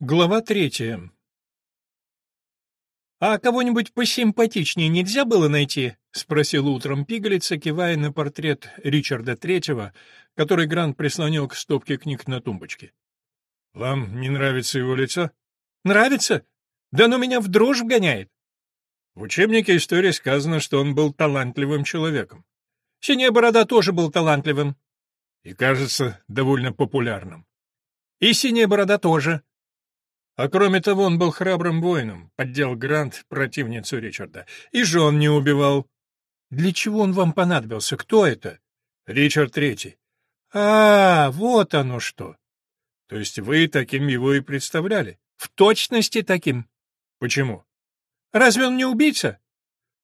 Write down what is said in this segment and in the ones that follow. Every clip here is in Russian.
Глава третья. «А кого-нибудь посимпатичнее нельзя было найти?» — спросил утром Пигалица, кивая на портрет Ричарда Третьего, который Грант прислонил к стопке книг на тумбочке. «Вам не нравится его лицо?» «Нравится? Да оно меня в дрожь вгоняет!» В учебнике истории сказано, что он был талантливым человеком. Синяя борода тоже был талантливым. И, кажется, довольно популярным. И синяя борода тоже. А кроме того, он был храбрым воином, поддел Грант противницу Ричарда. И жен не убивал. Для чего он вам понадобился? Кто это? Ричард Третий. А, вот оно что. То есть вы таким его и представляли? В точности таким. Почему? Разве он не убийца?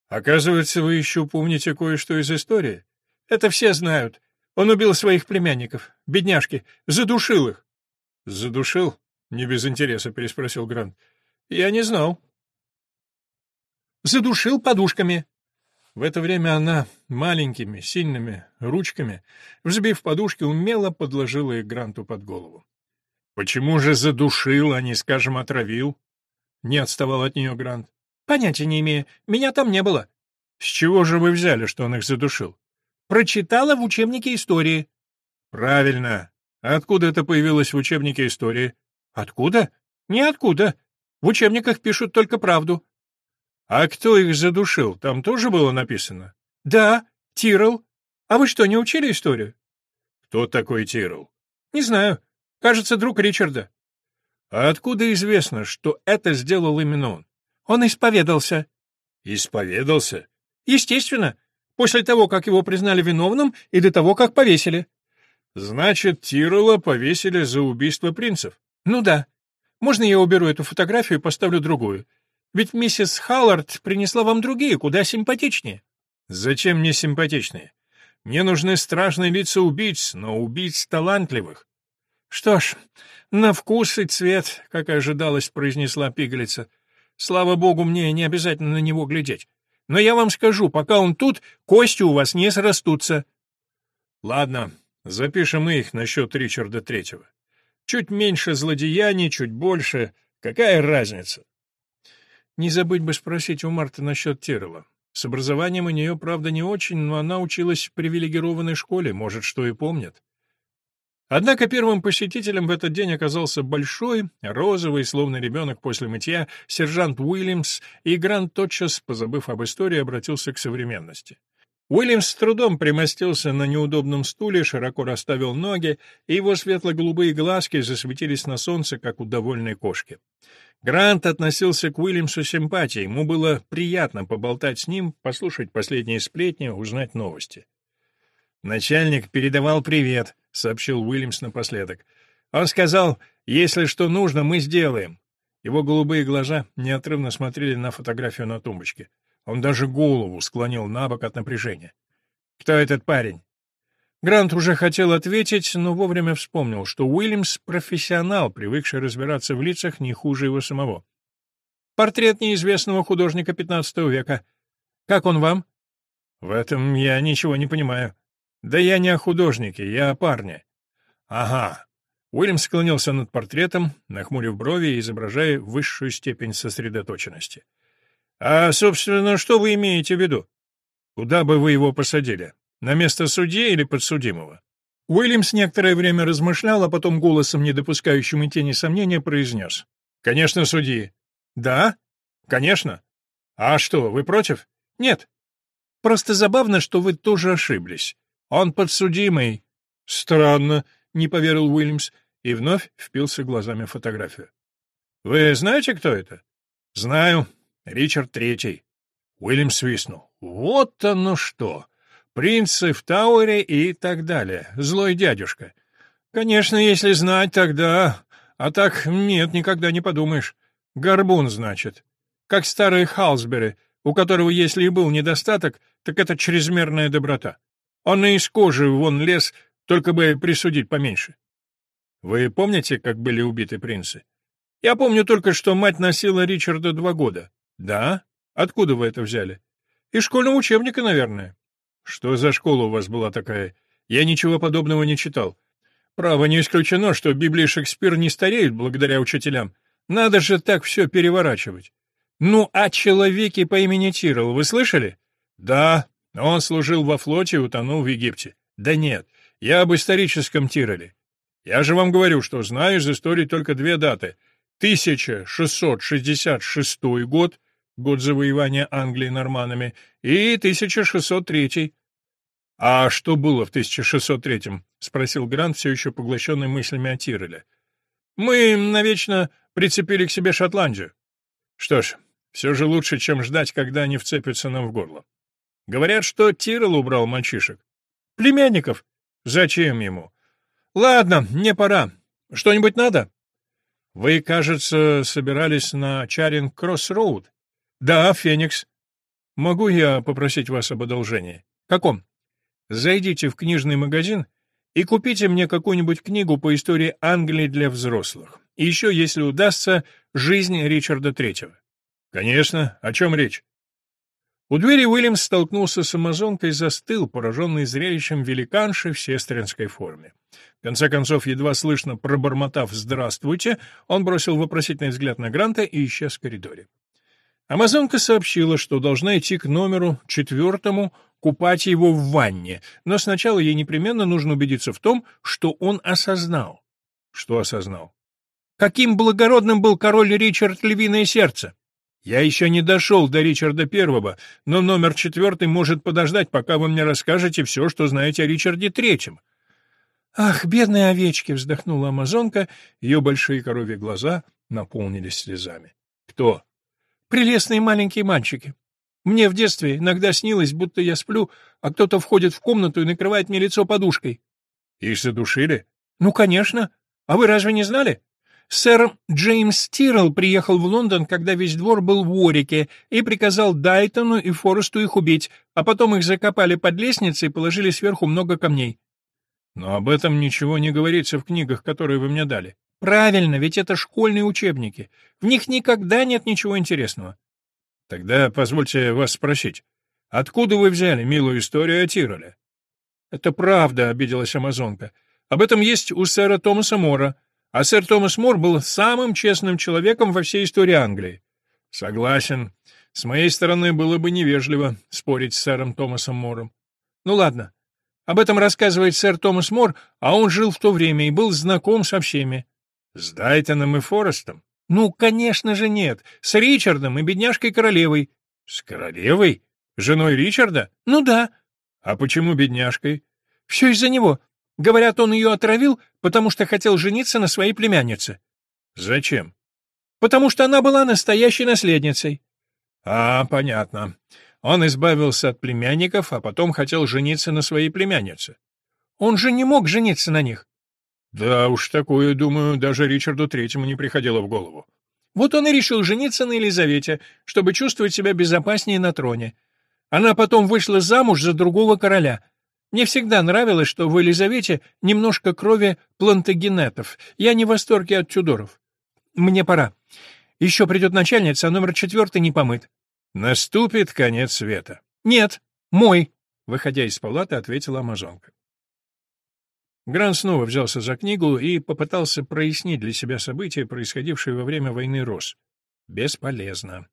Оказывается, вы еще помните кое-что из истории. Это все знают. Он убил своих племянников, бедняжки, задушил их. Задушил? Не без интереса переспросил Грант. Я не знал. Задушил подушками. В это время она маленькими, сильными ручками, взбив подушки, умело подложила их Гранту под голову. Почему же задушил, а не, скажем, отравил? Не отставал от нее Грант. Понятия не имею. Меня там не было. С чего же вы взяли, что он их задушил? Прочитала в учебнике истории. Правильно. А откуда это появилось в учебнике истории? Откуда? Ниоткуда. В учебниках пишут только правду. А кто их задушил? Там тоже было написано? Да, Тирл. А вы что, не учили историю? Кто такой Тирл? Не знаю. Кажется, друг Ричарда. А откуда известно, что это сделал именно он? Он исповедался. Исповедался? Естественно. После того, как его признали виновным и до того, как повесили. Значит, Тирола повесили за убийство принцев? Ну да. Можно я уберу эту фотографию и поставлю другую? Ведь миссис Халлард принесла вам другие, куда симпатичнее. Зачем мне симпатичные? Мне нужны страшные лица убийц, но убийц талантливых. Что ж, на вкус и цвет, как и ожидалось, произнесла пигалица. Слава богу, мне не обязательно на него глядеть. Но я вам скажу, пока он тут, кости у вас не срастутся. Ладно, запишем их насчет Ричарда Третьего. Чуть меньше злодеяний, чуть больше. Какая разница? Не забыть бы спросить у Марты насчет Террела. С образованием у нее, правда, не очень, но она училась в привилегированной школе, может, что и помнит. Однако первым посетителем в этот день оказался большой, розовый, словно ребенок после мытья, сержант Уильямс, и Грант тотчас, позабыв об истории, обратился к современности. Уильямс с трудом примостился на неудобном стуле, широко расставил ноги, и его светло-голубые глазки засветились на солнце, как у довольной кошки. Грант относился к Уильямсу с симпатией, ему было приятно поболтать с ним, послушать последние сплетни, узнать новости. «Начальник передавал привет», — сообщил Уильямс напоследок. «Он сказал, если что нужно, мы сделаем». Его голубые глаза неотрывно смотрели на фотографию на тумбочке. Он даже голову склонил на бок от напряжения. «Кто этот парень?» Грант уже хотел ответить, но вовремя вспомнил, что Уильямс — профессионал, привыкший разбираться в лицах не хуже его самого. «Портрет неизвестного художника XV века. Как он вам?» «В этом я ничего не понимаю». «Да я не о художнике, я о парне». «Ага». Уильям склонился над портретом, нахмурив брови и изображая высшую степень сосредоточенности. «А, собственно, что вы имеете в виду? Куда бы вы его посадили? На место судьи или подсудимого?» Уильямс некоторое время размышлял, а потом голосом, не допускающим и тени сомнения, произнес. «Конечно, судьи». «Да? Конечно. А что, вы против?» «Нет. Просто забавно, что вы тоже ошиблись. Он подсудимый. Странно, не поверил Уильямс и вновь впился глазами в фотографию. Вы знаете, кто это? Знаю. Ричард Третий. Уильям свистнул. Вот оно что. Принцы в Тауэре и так далее. Злой дядюшка. Конечно, если знать, тогда... А так нет, никогда не подумаешь. Горбун, значит. Как старый Халсбери, у которого, если и был недостаток, так это чрезмерная доброта. Он и из кожи вон лез, только бы присудить поменьше. Вы помните, как были убиты принцы? Я помню только, что мать носила Ричарда два года. Да? Откуда вы это взяли? Из школьного учебника, наверное. Что за школа у вас была такая? Я ничего подобного не читал. Право, не исключено, что Библия Шекспир не стареют благодаря учителям. Надо же так все переворачивать. Ну, о человеке по имени Тирл вы слышали? Да, он служил во флоте и утонул в Египте. Да нет, я об историческом Тироле. Я же вам говорю, что знаю из истории только две даты. 1666 год, год завоевания Англии норманами, и 1603. А что было в 1603-м? спросил Грант, все еще поглощенный мыслями о Тироле. Мы навечно прицепили к себе Шотландию. Что ж, все же лучше, чем ждать, когда они вцепятся нам в горло. Говорят, что Тирол убрал мальчишек. Племянников. Зачем ему? Ладно, мне пора. Что-нибудь надо? Вы, кажется, собирались на Чаринг-Кросс-Роуд? Да, Феникс. Могу я попросить вас об одолжении? Каком? Зайдите в книжный магазин и купите мне какую-нибудь книгу по истории Англии для взрослых. И еще, если удастся, «Жизнь Ричарда Третьего». Конечно. О чем речь? У двери Уильямс столкнулся с амазонкой и застыл, пораженный зрелищем великанши в сестринской форме. В конце концов, едва слышно пробормотав «здравствуйте», он бросил вопросительный взгляд на Гранта и исчез в коридоре. Амазонка сообщила, что должна идти к номеру четвертому, купать его в ванне, но сначала ей непременно нужно убедиться в том, что он осознал. Что осознал? Каким благородным был король Ричард Львиное Сердце? Я еще не дошел до Ричарда Первого, но номер четвертый может подождать, пока вы мне расскажете все, что знаете о Ричарде Третьем. Ах, бедные овечки, вздохнула амазонка, ее большие коровьи глаза наполнились слезами. Кто? Прелестные маленькие мальчики. Мне в детстве иногда снилось, будто я сплю, а кто-то входит в комнату и накрывает мне лицо подушкой. Их задушили? Ну, конечно. А вы разве не знали? Сэр Джеймс Тирл приехал в Лондон, когда весь двор был в Уорике, и приказал Дайтону и Форесту их убить, а потом их закопали под лестницей и положили сверху много камней. Но об этом ничего не говорится в книгах, которые вы мне дали. Правильно, ведь это школьные учебники. В них никогда нет ничего интересного. Тогда позвольте вас спросить, откуда вы взяли милую историю о Тироле? Это правда, обиделась амазонка. Об этом есть у сэра Томаса Мора. А сэр Томас Мор был самым честным человеком во всей истории Англии. Согласен. С моей стороны было бы невежливо спорить с сэром Томасом Мором. Ну ладно. Об этом рассказывает сэр Томас Мор, а он жил в то время и был знаком со всеми. С Дайтоном и Форестом? Ну, конечно же нет. С Ричардом и бедняжкой королевой. С королевой? Женой Ричарда? Ну да. А почему бедняжкой? Все из-за него. Говорят, он ее отравил, потому что хотел жениться на своей племяннице. Зачем? Потому что она была настоящей наследницей. А, понятно. Он избавился от племянников, а потом хотел жениться на своей племяннице. Он же не мог жениться на них. Да уж такое, думаю, даже Ричарду Третьему не приходило в голову. Вот он и решил жениться на Елизавете, чтобы чувствовать себя безопаснее на троне. Она потом вышла замуж за другого короля — мне всегда нравилось, что в Елизавете немножко крови плантагенетов. Я не в восторге от Тюдоров. Мне пора. Еще придет начальница, а номер четвертый не помыт. Наступит конец света. Нет, мой, выходя из палаты, ответила амазонка. Грант снова взялся за книгу и попытался прояснить для себя события, происходившие во время войны Рос. Бесполезно.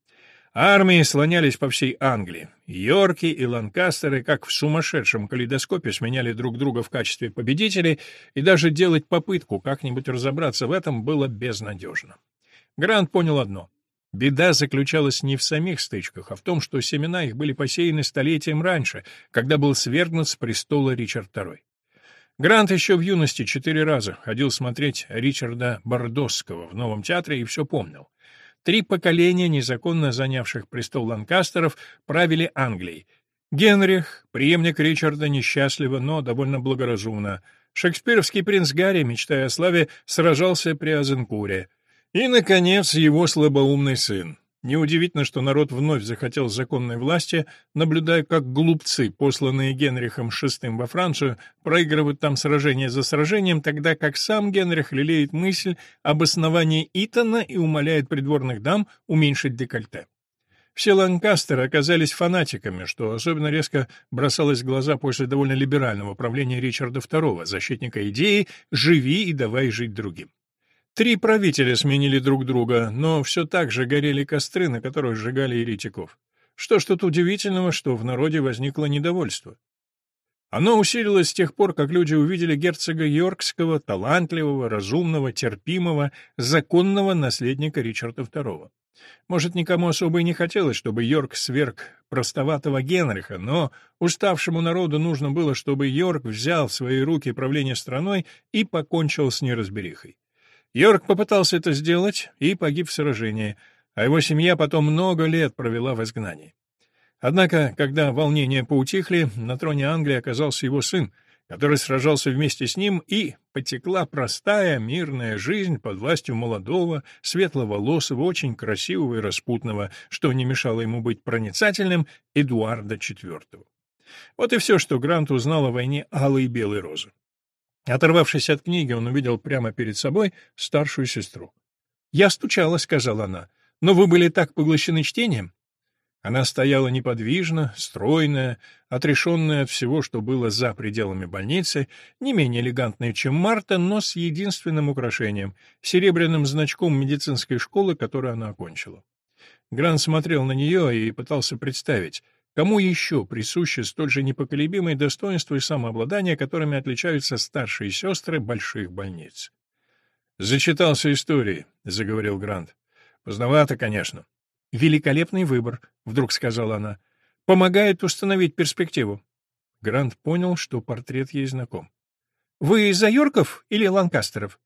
Армии слонялись по всей Англии. Йорки и Ланкастеры, как в сумасшедшем калейдоскопе, сменяли друг друга в качестве победителей, и даже делать попытку как-нибудь разобраться в этом было безнадежно. Грант понял одно. Беда заключалась не в самих стычках, а в том, что семена их были посеяны столетием раньше, когда был свергнут с престола Ричард II. Грант еще в юности четыре раза ходил смотреть Ричарда Бордосского в Новом театре и все помнил. Три поколения незаконно занявших престол Ланкастеров правили Англией. Генрих, преемник Ричарда, несчастливо, но довольно благоразумно. Шекспировский принц Гарри, мечтая о славе, сражался при Азенкуре. И, наконец, его слабоумный сын. Неудивительно, что народ вновь захотел законной власти, наблюдая, как глупцы, посланные Генрихом VI во Францию, проигрывают там сражение за сражением, тогда как сам Генрих лелеет мысль об основании Итона и умоляет придворных дам уменьшить декольте. Все Ланкастеры оказались фанатиками, что особенно резко бросалось в глаза после довольно либерального правления Ричарда II, защитника идеи «живи и давай жить другим». Три правителя сменили друг друга, но все так же горели костры, на которых сжигали еретиков. Что ж тут удивительного, что в народе возникло недовольство? Оно усилилось с тех пор, как люди увидели герцога Йоркского, талантливого, разумного, терпимого, законного наследника Ричарда II. Может, никому особо и не хотелось, чтобы Йорк сверг простоватого Генриха, но уставшему народу нужно было, чтобы Йорк взял в свои руки правление страной и покончил с неразберихой. Йорк попытался это сделать и погиб в сражении, а его семья потом много лет провела в изгнании. Однако, когда волнения поутихли, на троне Англии оказался его сын, который сражался вместе с ним, и потекла простая мирная жизнь под властью молодого, светловолосого, очень красивого и распутного, что не мешало ему быть проницательным, Эдуарда IV. Вот и все, что Грант узнал о войне Алой и Белой Розы. Оторвавшись от книги, он увидел прямо перед собой старшую сестру. «Я стучала», — сказала она, — «но вы были так поглощены чтением, она стояла неподвижно, стройная, отрешенная от всего, что было за пределами больницы, не менее элегантная, чем Марта, но с единственным украшением — серебряным значком медицинской школы, которую она окончила. Гран смотрел на нее и пытался представить, кому еще присуще столь же непоколебимые достоинства и самообладание, которыми отличаются старшие сестры больших больниц. «Зачитался историей», — заговорил Грант. «Поздновато, конечно. «Великолепный выбор», — вдруг сказала она. «Помогает установить перспективу». Грант понял, что портрет ей знаком. «Вы из Йорков или Ланкастеров?»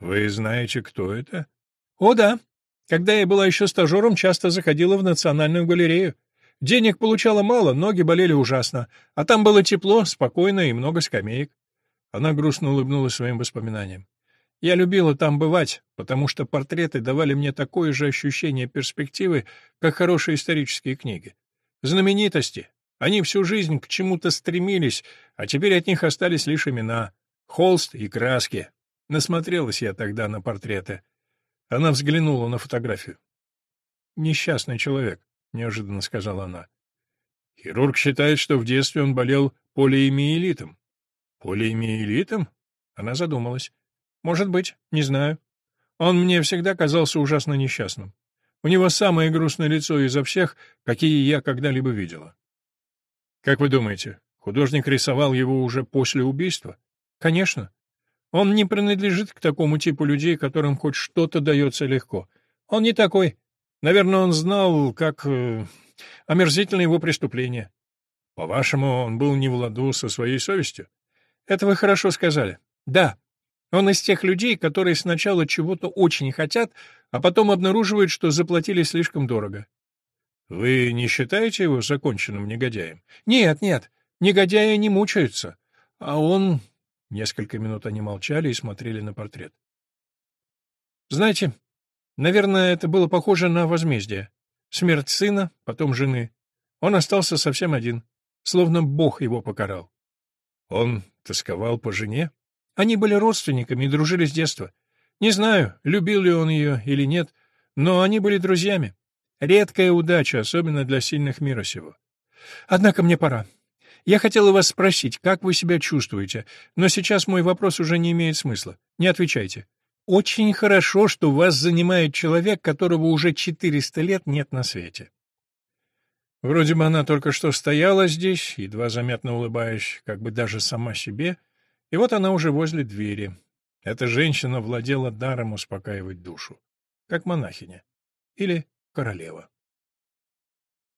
«Вы знаете, кто это?» «О, да. Когда я была еще стажером, часто заходила в Национальную галерею. Денег получала мало, ноги болели ужасно, а там было тепло, спокойно и много скамеек». Она грустно улыбнулась своим воспоминаниям. Я любила там бывать, потому что портреты давали мне такое же ощущение перспективы, как хорошие исторические книги. Знаменитости. Они всю жизнь к чему-то стремились, а теперь от них остались лишь имена, холст и краски. Насмотрелась я тогда на портреты. Она взглянула на фотографию. «Несчастный человек», — неожиданно сказала она. Хирург считает, что в детстве он болел полиэмиелитом. Полиэмиелитом? Она задумалась. Может быть, не знаю. Он мне всегда казался ужасно несчастным. У него самое грустное лицо изо всех, какие я когда-либо видела. Как вы думаете, художник рисовал его уже после убийства? Конечно. Он не принадлежит к такому типу людей, которым хоть что-то дается легко. Он не такой. Наверное, он знал, как э, омерзительно его преступление. По-вашему, он был не в ладу со своей совестью? Это вы хорошо сказали. Да, он из тех людей, которые сначала чего-то очень хотят, а потом обнаруживают, что заплатили слишком дорого. Вы не считаете его законченным негодяем? Нет, нет, негодяи не мучаются. А он... Несколько минут они молчали и смотрели на портрет. Знаете, наверное, это было похоже на возмездие. Смерть сына, потом жены. Он остался совсем один, словно Бог его покарал. Он тосковал по жене? Они были родственниками и дружили с детства. Не знаю, любил ли он ее или нет, но они были друзьями. Редкая удача, особенно для сильных мира сего. Однако мне пора. Я хотела вас спросить, как вы себя чувствуете, но сейчас мой вопрос уже не имеет смысла. Не отвечайте. Очень хорошо, что вас занимает человек, которого уже 400 лет нет на свете. Вроде бы она только что стояла здесь, едва заметно улыбаясь, как бы даже сама себе, и вот она уже возле двери. Эта женщина владела даром успокаивать душу, как монахиня или королева.